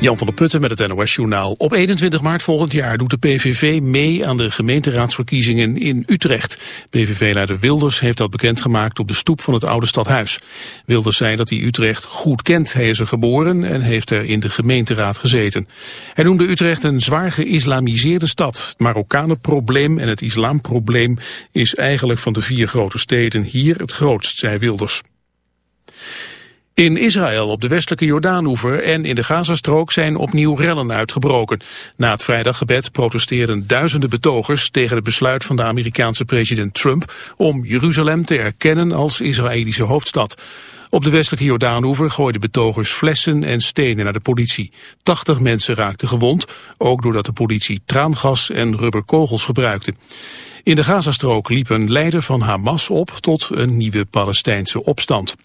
Jan van der Putten met het NOS-journaal. Op 21 maart volgend jaar doet de PVV mee aan de gemeenteraadsverkiezingen in Utrecht. PVV-leider Wilders heeft dat bekendgemaakt op de stoep van het oude stadhuis. Wilders zei dat hij Utrecht goed kent. Hij is er geboren en heeft er in de gemeenteraad gezeten. Hij noemde Utrecht een zwaar geïslamiseerde stad. Het Marokkanenprobleem en het islamprobleem is eigenlijk van de vier grote steden hier het grootst, zei Wilders. In Israël op de westelijke Jordaanoever en in de Gazastrook zijn opnieuw rellen uitgebroken. Na het vrijdaggebed protesteren duizenden betogers tegen het besluit van de Amerikaanse president Trump om Jeruzalem te erkennen als Israëlische hoofdstad. Op de westelijke Jordaanoever gooiden betogers flessen en stenen naar de politie. 80 mensen raakten gewond, ook doordat de politie traangas en rubberkogels gebruikte. In de Gazastrook liep een leider van Hamas op tot een nieuwe Palestijnse opstand.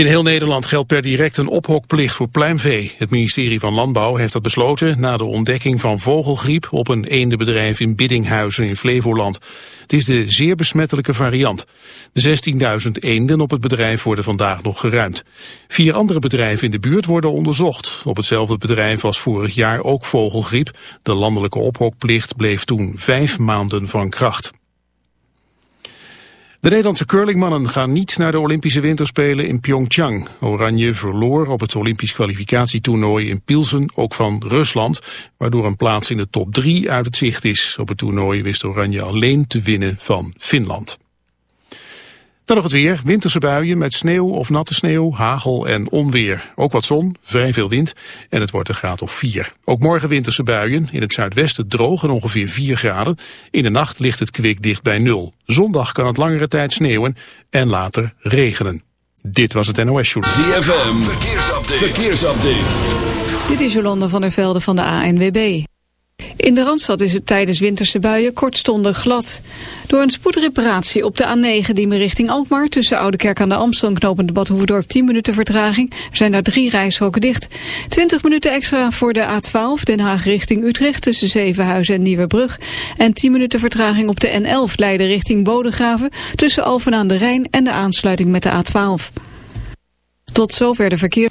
In heel Nederland geldt per direct een ophokplicht voor pluimvee. Het ministerie van Landbouw heeft dat besloten na de ontdekking van vogelgriep op een eendenbedrijf in Biddinghuizen in Flevoland. Het is de zeer besmettelijke variant. De 16.000 eenden op het bedrijf worden vandaag nog geruimd. Vier andere bedrijven in de buurt worden onderzocht. Op hetzelfde bedrijf was vorig jaar ook vogelgriep. De landelijke ophokplicht bleef toen vijf maanden van kracht. De Nederlandse curlingmannen gaan niet naar de Olympische Winterspelen in Pyeongchang. Oranje verloor op het Olympisch kwalificatietoernooi in Pilsen ook van Rusland, waardoor een plaats in de top 3 uit het zicht is. Op het toernooi wist Oranje alleen te winnen van Finland. Dan nog het weer. Winterse buien met sneeuw of natte sneeuw, hagel en onweer. Ook wat zon, vrij veel wind en het wordt een graad of 4. Ook morgen winterse buien. In het zuidwesten droog en ongeveer 4 graden. In de nacht ligt het kwik dicht bij nul. Zondag kan het langere tijd sneeuwen en later regenen. Dit was het NOS Journal. ZFM, verkeersupdate. verkeersupdate. Dit is Jolanda van der Velde van de ANWB. In de Randstad is het tijdens winterse buien kortstondig glad. Door een spoedreparatie op de A9 die me richting Alkmaar... tussen Oudekerk aan de Amstel en knopende Bad Hoeverdorp 10 minuten vertraging... Er zijn daar drie rijstroken dicht. 20 minuten extra voor de A12 Den Haag richting Utrecht... tussen Zevenhuizen en Nieuwebrug. En 10 minuten vertraging op de N11 Leiden richting Bodegraven... tussen Alphen aan de Rijn en de aansluiting met de A12. Tot zover de verkeer.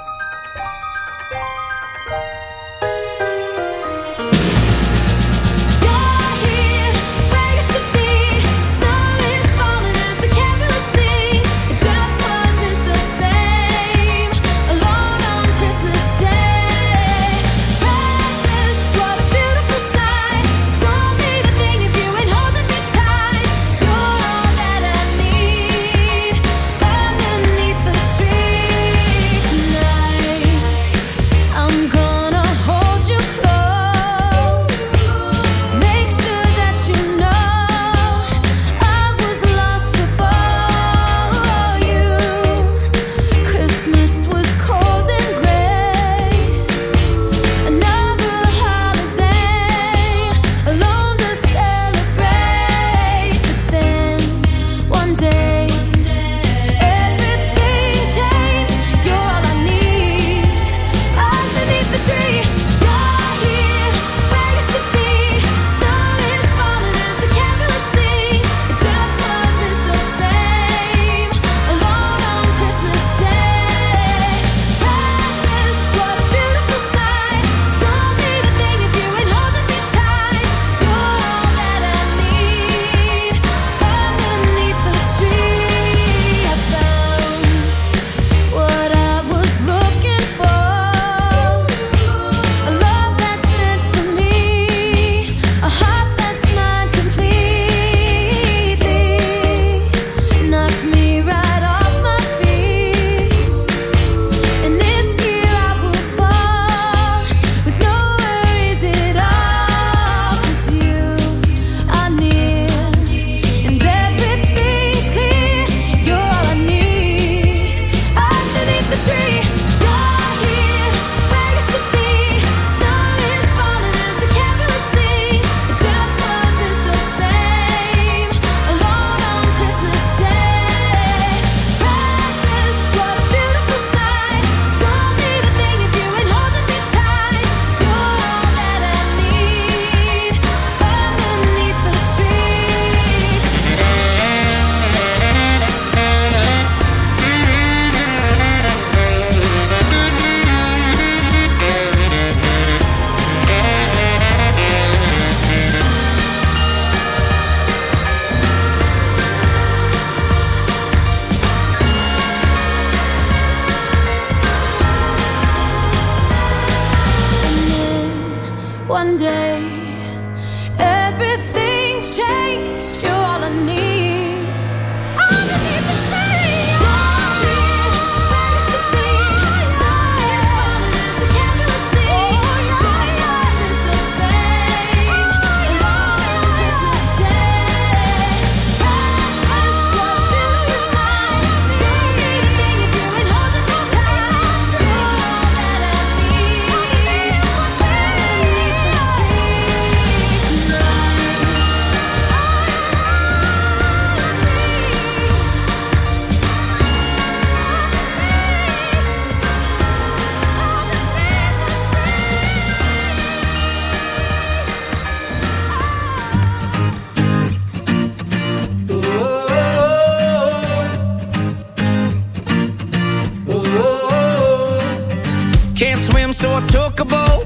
him, so I took a boat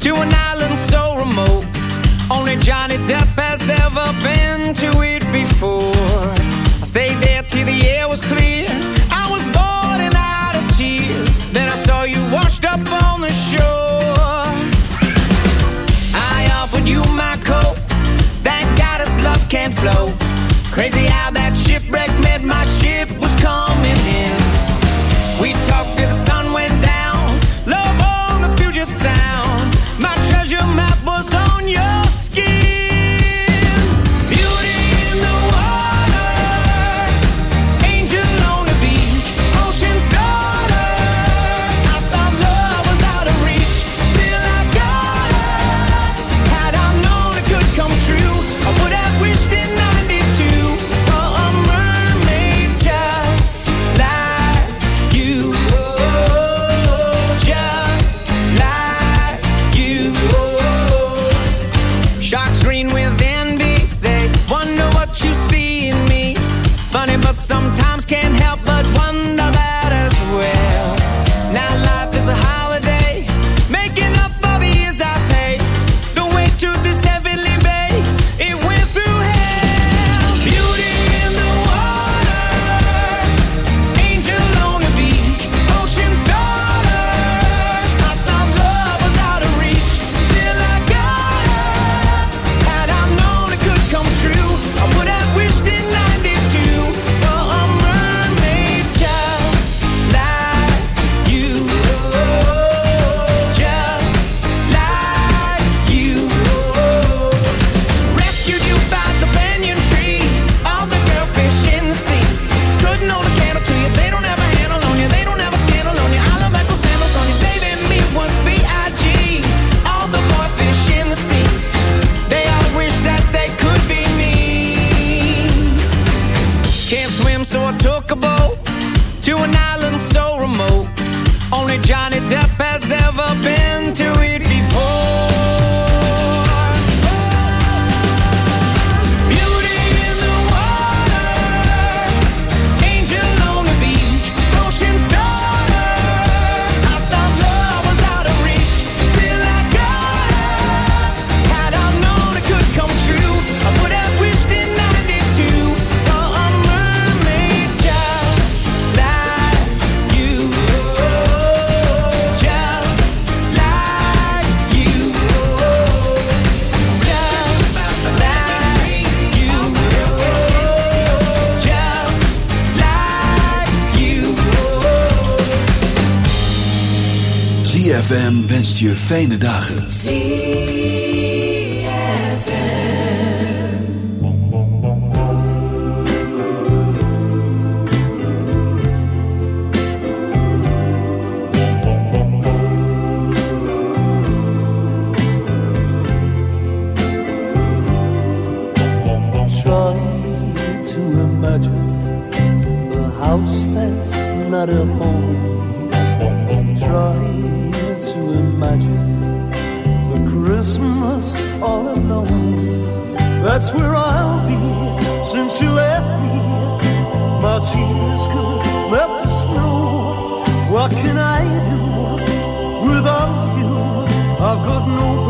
to an island so remote. Only Johnny Depp has ever been to it before. I stayed there till the air was clear. I was bored and out of tears. Then I saw you washed up on the shore. I offered you my coat. Thank God love can't flow. Crazy how that shipwreck meant my ship was coming. je fijne dagen. What can I do without you? I've got no.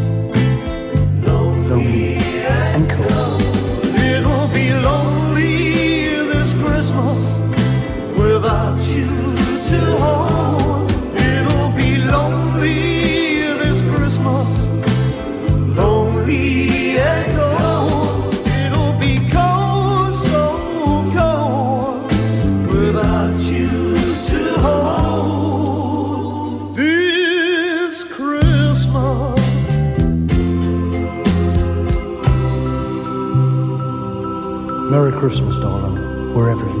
Christmas, darling, wherever you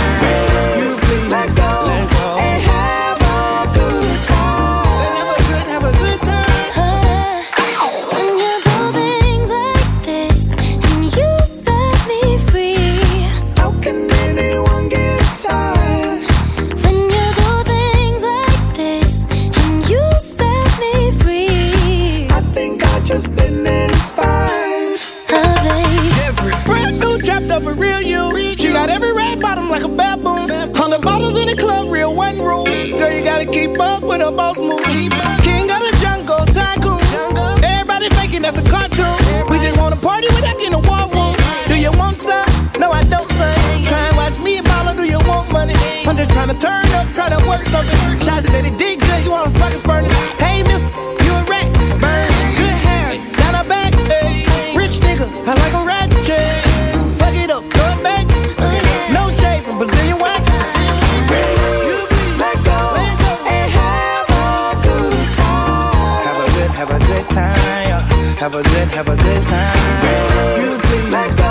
To turn up, try to work something. Shots said it did good, you wanna fucking furnace. Hey, mister, you a rat. Burn, good hair, down her back. Hey, rich nigga, I like a rat. Fuck it up, throw it back. No shade from Brazilian wax. You see let go and have a good time. Have a good, have a good time. Have a good, have a good time. You please let go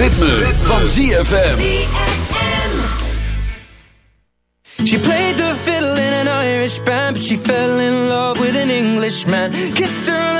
Ritme, van ZFM. She played the fiddle in an Irish band, but she fell in love with an Englishman. Kissed her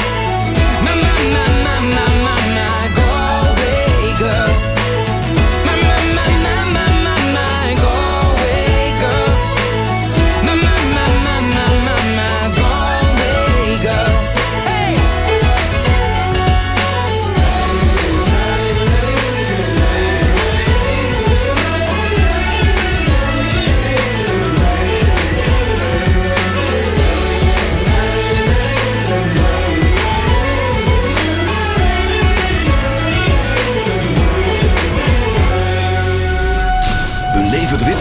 na na na na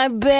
my bed.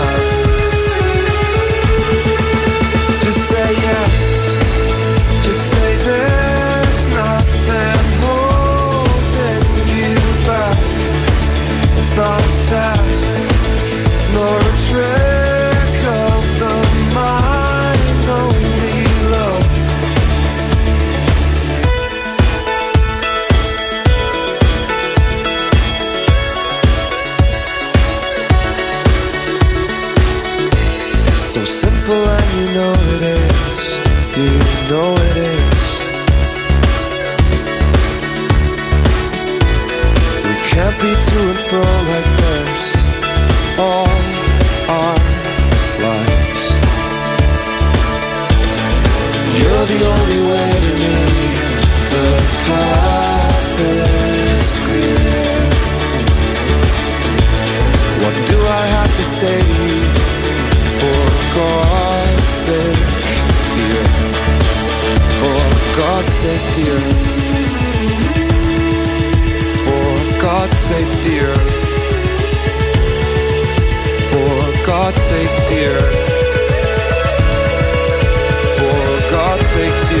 dear. For God's sake, dear.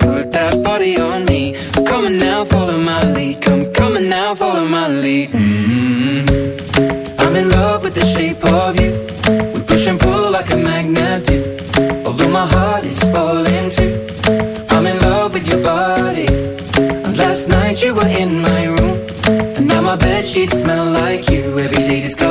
She smell like you. Every day discover.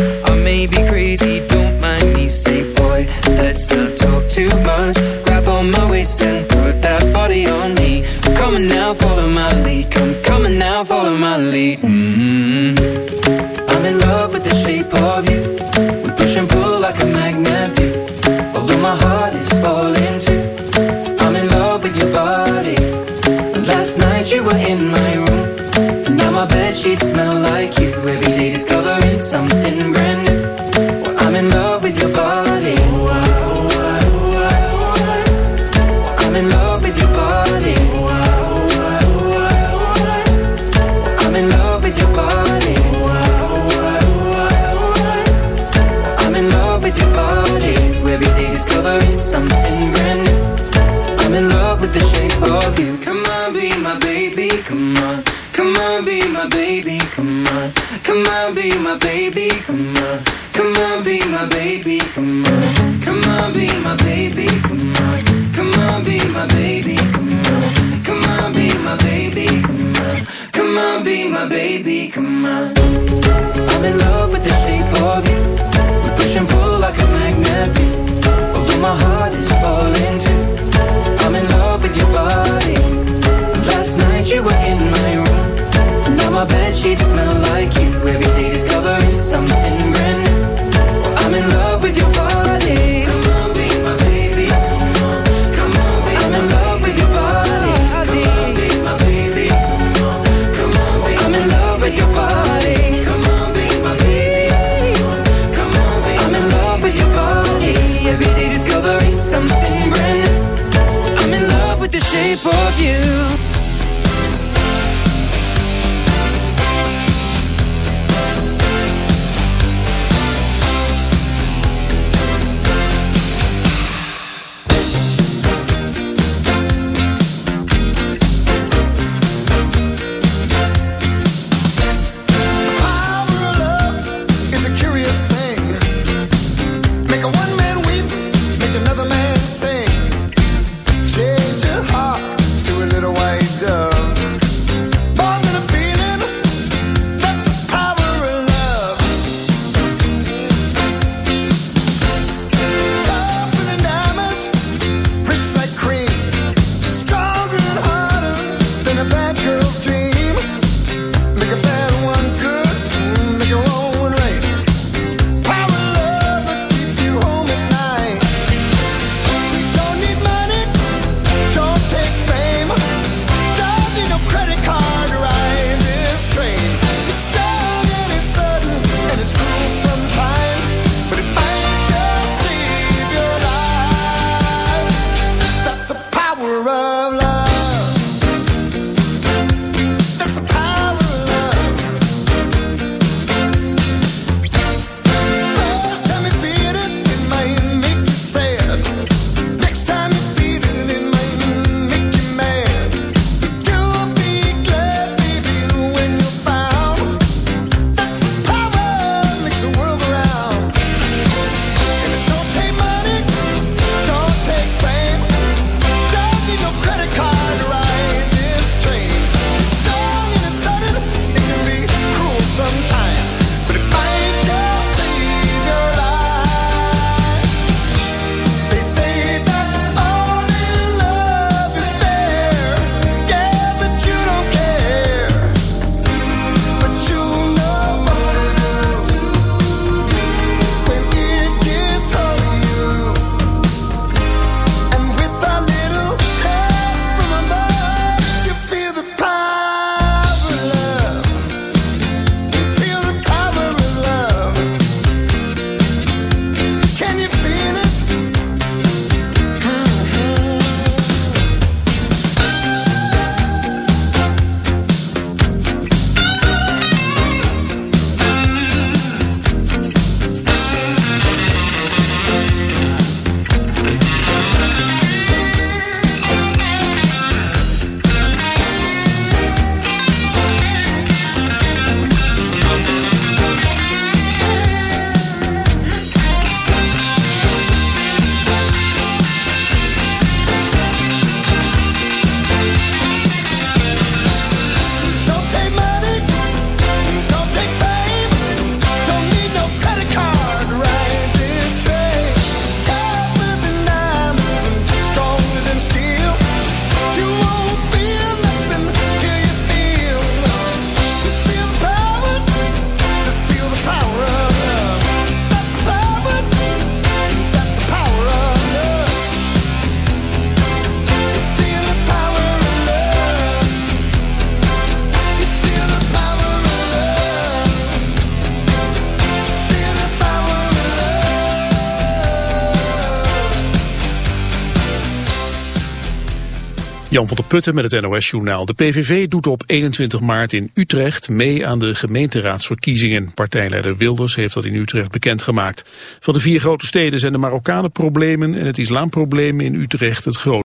Putten met het NOS-journaal. De PVV doet op 21 maart in Utrecht mee aan de gemeenteraadsverkiezingen. Partijleider Wilders heeft dat in Utrecht bekendgemaakt. Van de vier grote steden zijn de Marokkanen problemen en het islamprobleem in Utrecht het grootste.